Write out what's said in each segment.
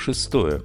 Шестое.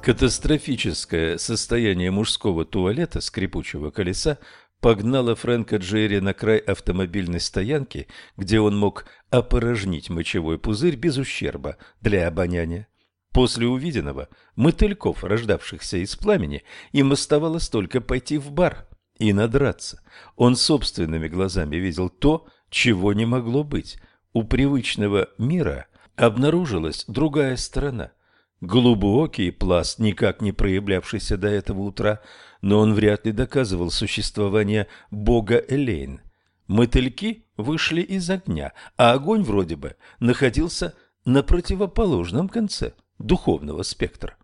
Катастрофическое состояние мужского туалета скрипучего колеса погнало Фрэнка Джерри на край автомобильной стоянки, где он мог опорожнить мочевой пузырь без ущерба для обоняния. После увиденного, мотыльков, рождавшихся из пламени, им оставалось только пойти в бар и надраться. Он собственными глазами видел то, чего не могло быть. У привычного мира обнаружилась другая сторона – Глубокий пласт, никак не проявлявшийся до этого утра, но он вряд ли доказывал существование бога Элейн. Мотыльки вышли из огня, а огонь вроде бы находился на противоположном конце духовного спектра.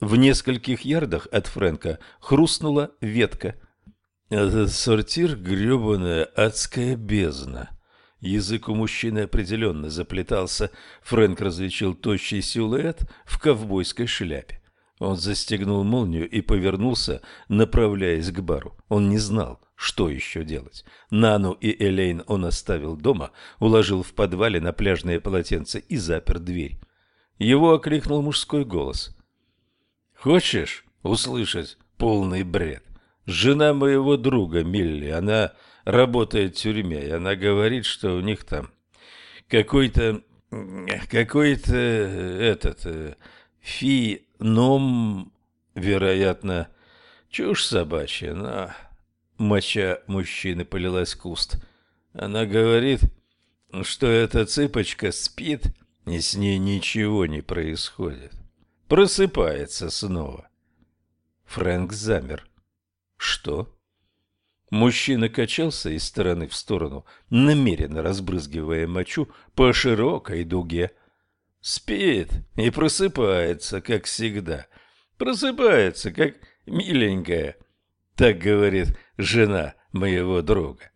В нескольких ярдах от Фрэнка хрустнула ветка. «Этот сортир — гребаная адская бездна», Язык у мужчины определенно заплетался. Фрэнк различил тощий силуэт в ковбойской шляпе. Он застегнул молнию и повернулся, направляясь к бару. Он не знал, что еще делать. Нану и Элейн он оставил дома, уложил в подвале на пляжное полотенце и запер дверь. Его окликнул мужской голос. «Хочешь услышать полный бред? Жена моего друга Милли, она работает в тюрьме, и она говорит, что у них там какой-то какой-то этот э, фином, вероятно, чушь собачья, но моча мужчины полилась куст. Она говорит, что эта цыпочка спит, и с ней ничего не происходит. Просыпается снова. Фрэнк замер. Что? Мужчина качался из стороны в сторону, намеренно разбрызгивая мочу по широкой дуге. Спит и просыпается, как всегда. Просыпается, как миленькая. Так говорит жена моего друга.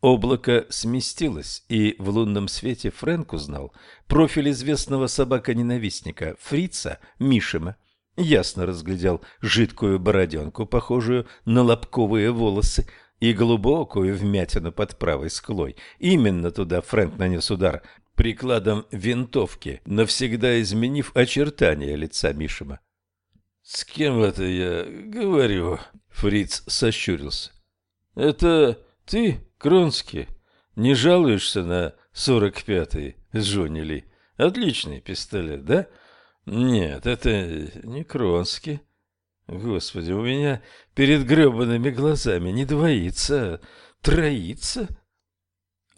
Облако сместилось, и в лунном свете Фрэнк узнал профиль известного собака-ненавистника Фрица Мишима ясно разглядел жидкую бороденку, похожую на лобковые волосы, и глубокую вмятину под правой скулой. Именно туда Фрэнк нанес удар прикладом винтовки, навсегда изменив очертания лица Мишима. «С кем это я говорю?» — Фриц сощурился. «Это ты, Кронский, не жалуешься на сорок пятый Джонни Ли? Отличный пистолет, да?» Нет, это не Кронски. Господи, у меня перед гребаными глазами не двоится, а троится.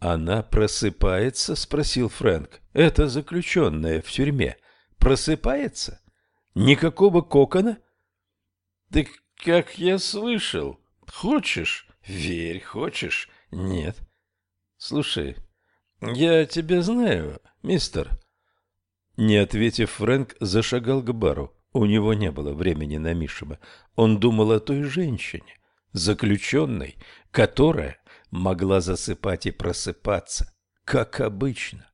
Она просыпается? Спросил Фрэнк. Это заключенная в тюрьме. Просыпается? Никакого кокона? Да как я слышал. Хочешь? Верь, хочешь? Нет. Слушай, я тебя знаю, мистер. Не ответив, Фрэнк зашагал к бару. У него не было времени на Мишева. Он думал о той женщине, заключенной, которая могла засыпать и просыпаться, как обычно.